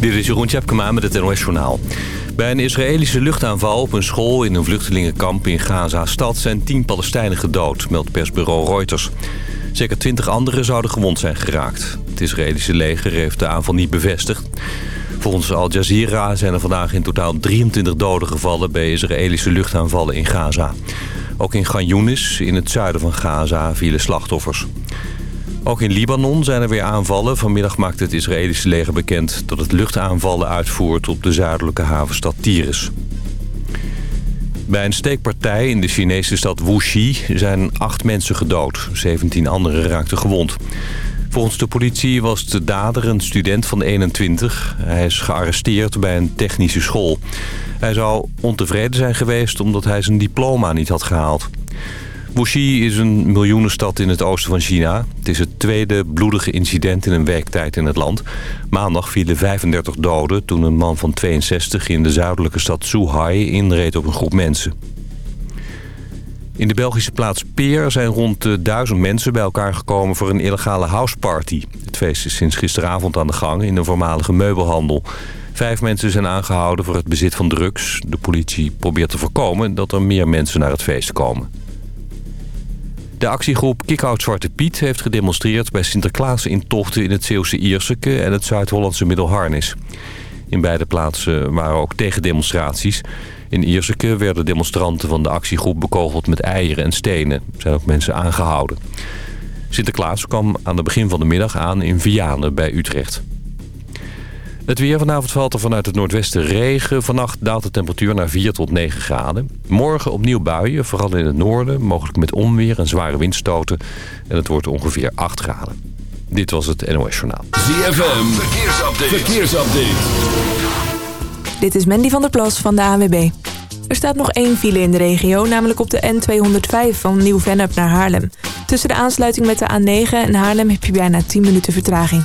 Dit is Jeroen Tjepkema met het NOS Journaal. Bij een Israëlische luchtaanval op een school in een vluchtelingenkamp in Gaza-stad... zijn tien Palestijnen gedood, meldt persbureau Reuters. Zeker twintig anderen zouden gewond zijn geraakt. Het Israëlische leger heeft de aanval niet bevestigd. Volgens Al Jazeera zijn er vandaag in totaal 23 doden gevallen... bij Israëlische luchtaanvallen in Gaza. Ook in Gan Yunis, in het zuiden van Gaza, vielen slachtoffers. Ook in Libanon zijn er weer aanvallen. Vanmiddag maakte het Israëlische leger bekend dat het luchtaanvallen uitvoert op de zuidelijke havenstad Tiris. Bij een steekpartij in de Chinese stad Wuxi zijn acht mensen gedood. 17 anderen raakten gewond. Volgens de politie was de dader een student van 21. Hij is gearresteerd bij een technische school. Hij zou ontevreden zijn geweest omdat hij zijn diploma niet had gehaald. Wuxi is een miljoenenstad in het oosten van China. Het is het tweede bloedige incident in een weektijd in het land. Maandag vielen 35 doden toen een man van 62 in de zuidelijke stad Zhuhai inreed op een groep mensen. In de Belgische plaats Peer zijn rond duizend mensen bij elkaar gekomen voor een illegale houseparty. Het feest is sinds gisteravond aan de gang in een voormalige meubelhandel. Vijf mensen zijn aangehouden voor het bezit van drugs. De politie probeert te voorkomen dat er meer mensen naar het feest komen. De actiegroep Kickout Zwarte Piet heeft gedemonstreerd bij Sinterklaas in tochten in het Zeeuwse Ierseke en het Zuid-Hollandse Middelharnis. In beide plaatsen waren ook tegendemonstraties. In Ierseke werden demonstranten van de actiegroep bekogeld met eieren en stenen. Er zijn ook mensen aangehouden. Sinterklaas kwam aan het begin van de middag aan in Vianen bij Utrecht. Het weer vanavond valt er vanuit het noordwesten regen. Vannacht daalt de temperatuur naar 4 tot 9 graden. Morgen opnieuw buien, vooral in het noorden. Mogelijk met onweer en zware windstoten. En het wordt ongeveer 8 graden. Dit was het NOS Journaal. ZFM, verkeersupdate. verkeersupdate. Dit is Mandy van der Plas van de ANWB. Er staat nog één file in de regio, namelijk op de N205 van Nieuw-Vennep naar Haarlem. Tussen de aansluiting met de A9 en Haarlem heb je bijna 10 minuten vertraging.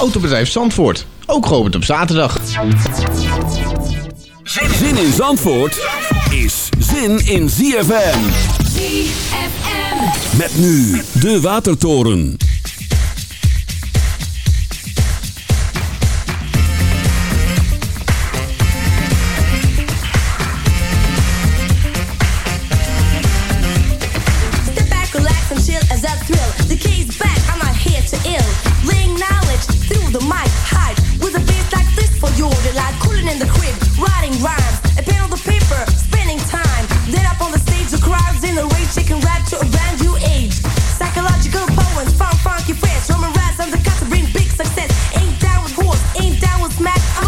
Autobedrijf Zandvoort, ook geopend op zaterdag. Zin in Zandvoort is zin in ZFM. ZFM. Met nu de Watertoren. in the crib, writing rhymes, a pen on the paper, spending time. Then up on the stage, the crowds in a rage, shaking rap to a brand new age. Psychological poems, funk, funky fresh, Roman rats on the cut to bring big success. Ain't down with horse, ain't down with smack. I'm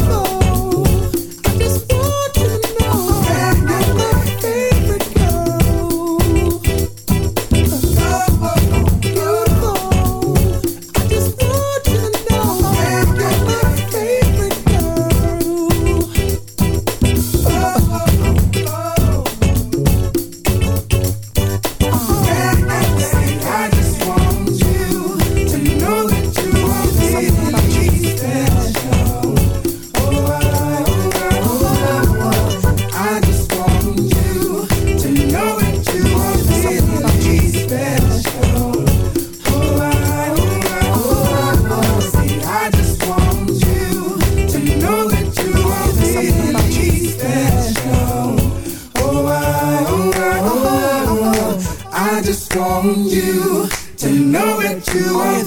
you to know that you are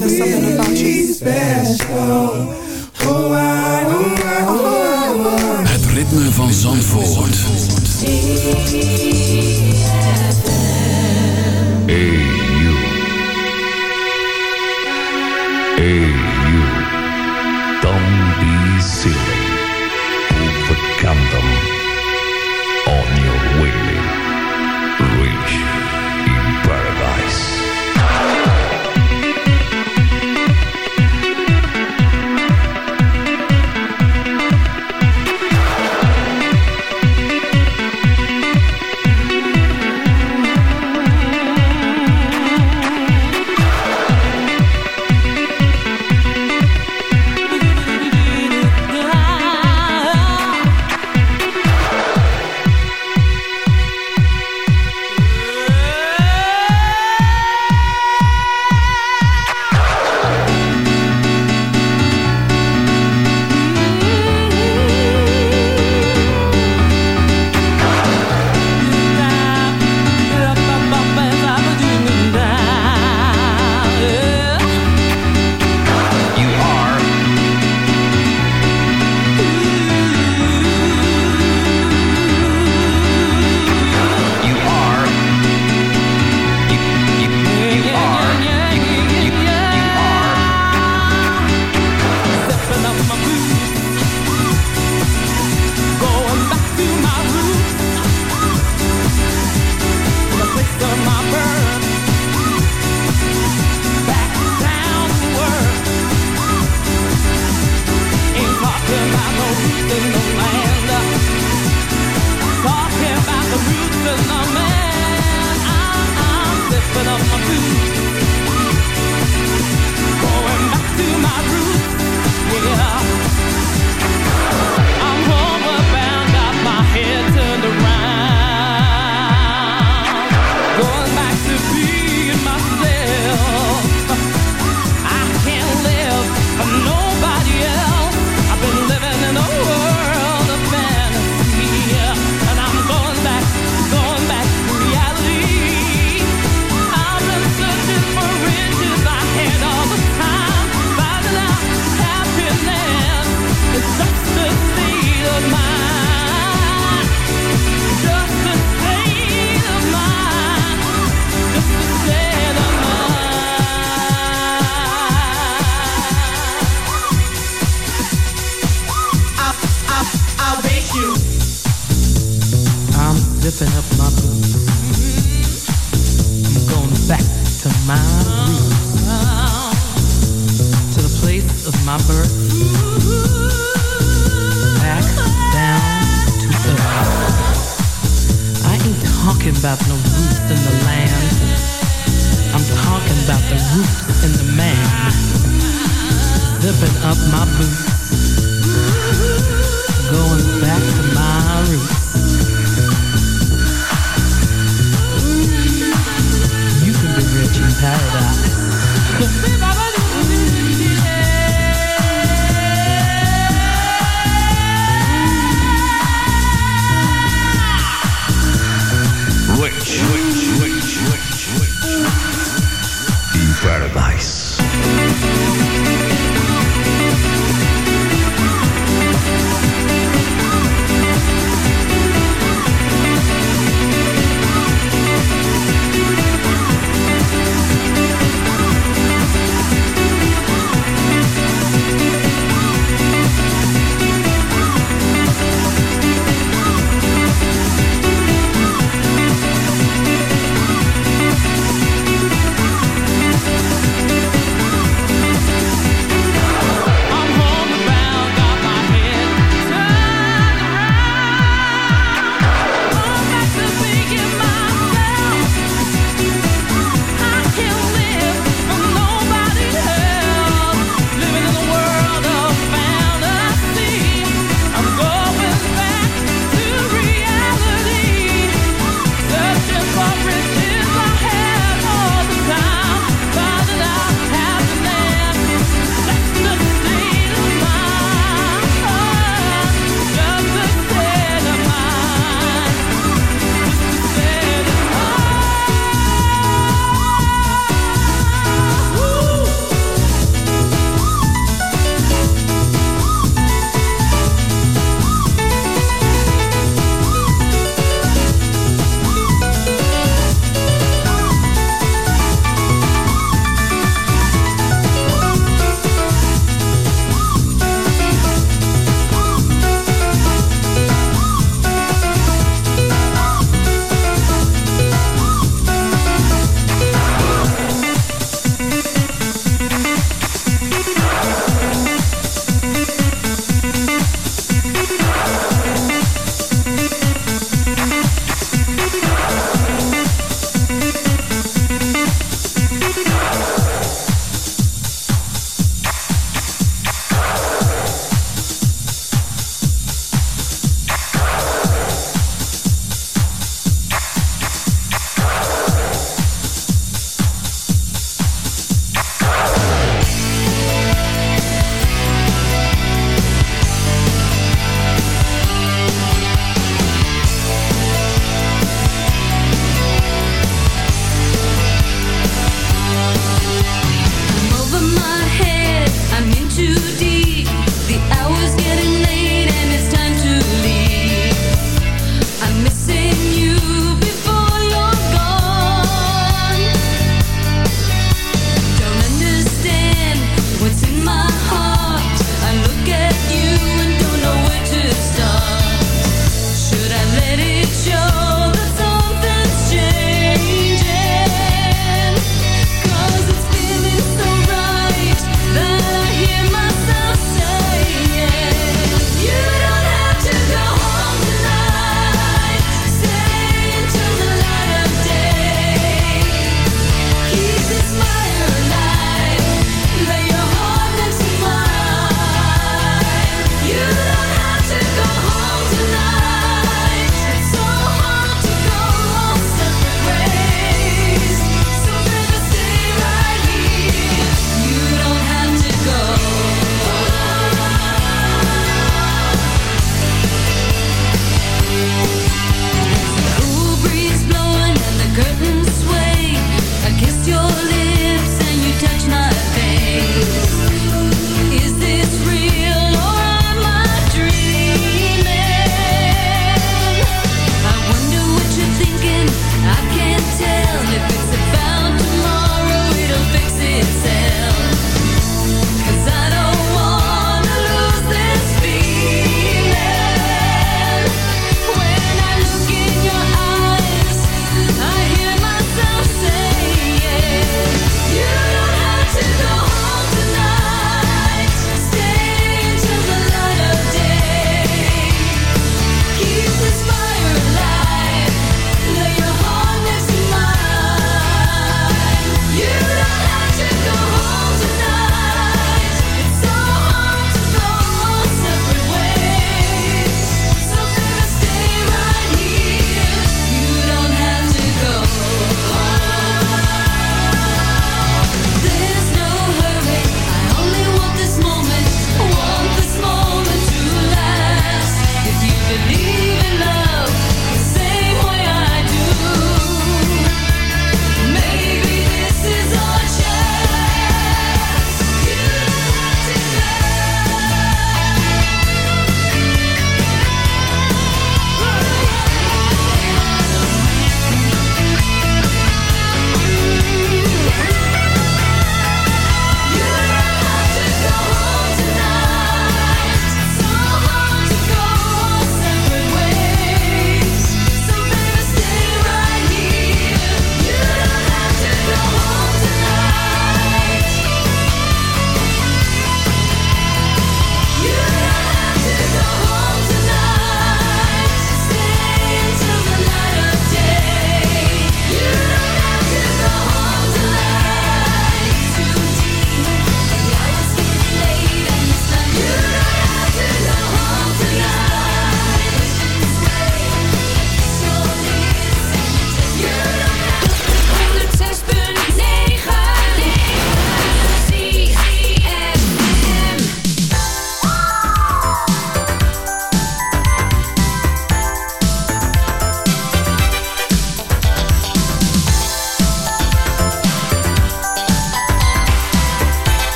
I, oh, oh, oh, Het ritme van Zandvoort.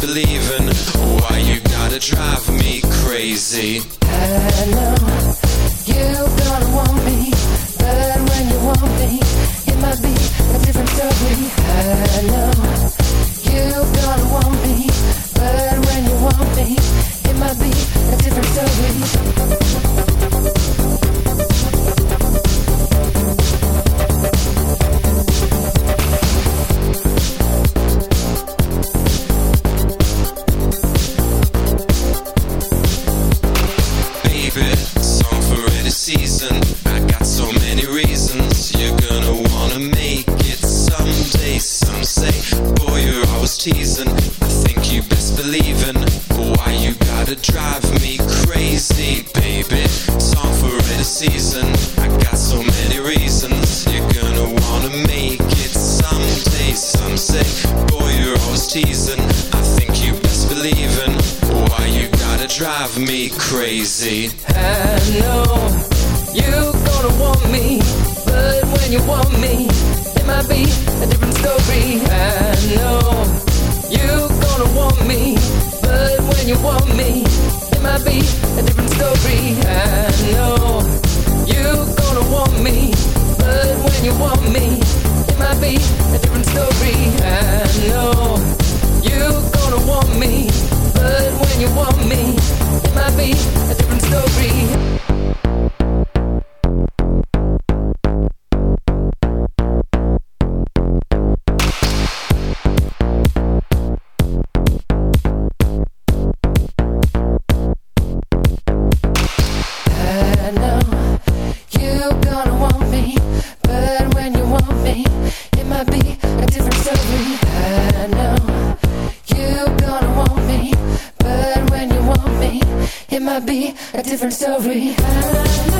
believing. Why you gotta drive me crazy? I know you gonna want me But when you want me It might be a different story. I know you gonna want me But when you want me It might be a different story. different story.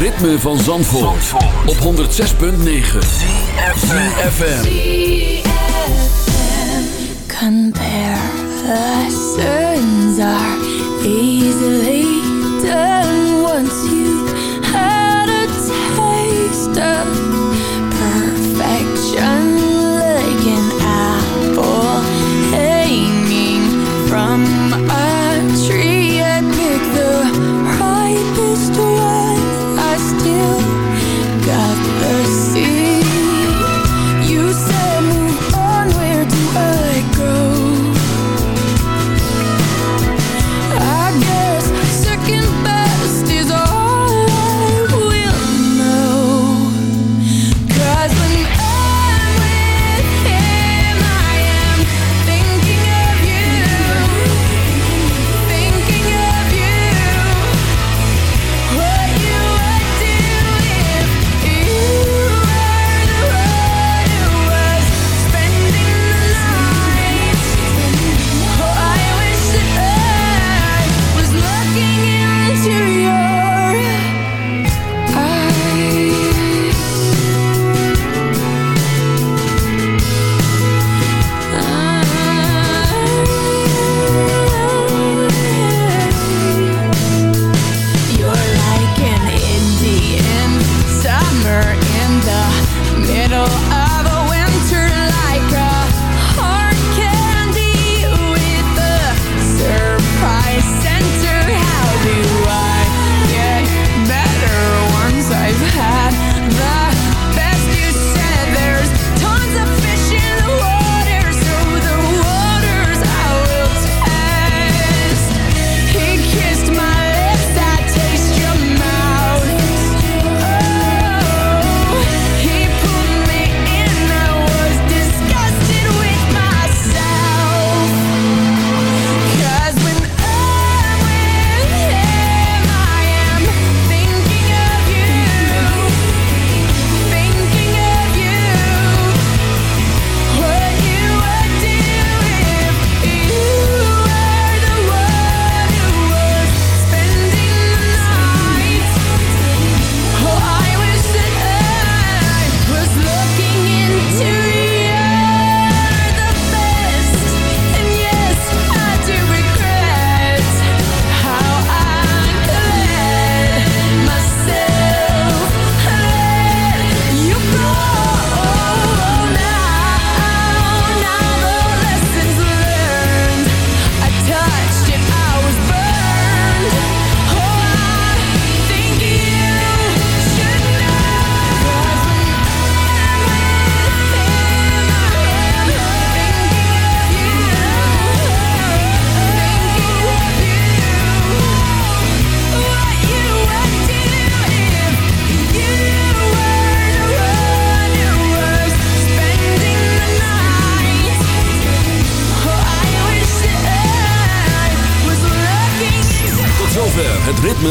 ritme van Zandvoort, op 106.9 CFFM Compare the are easily done.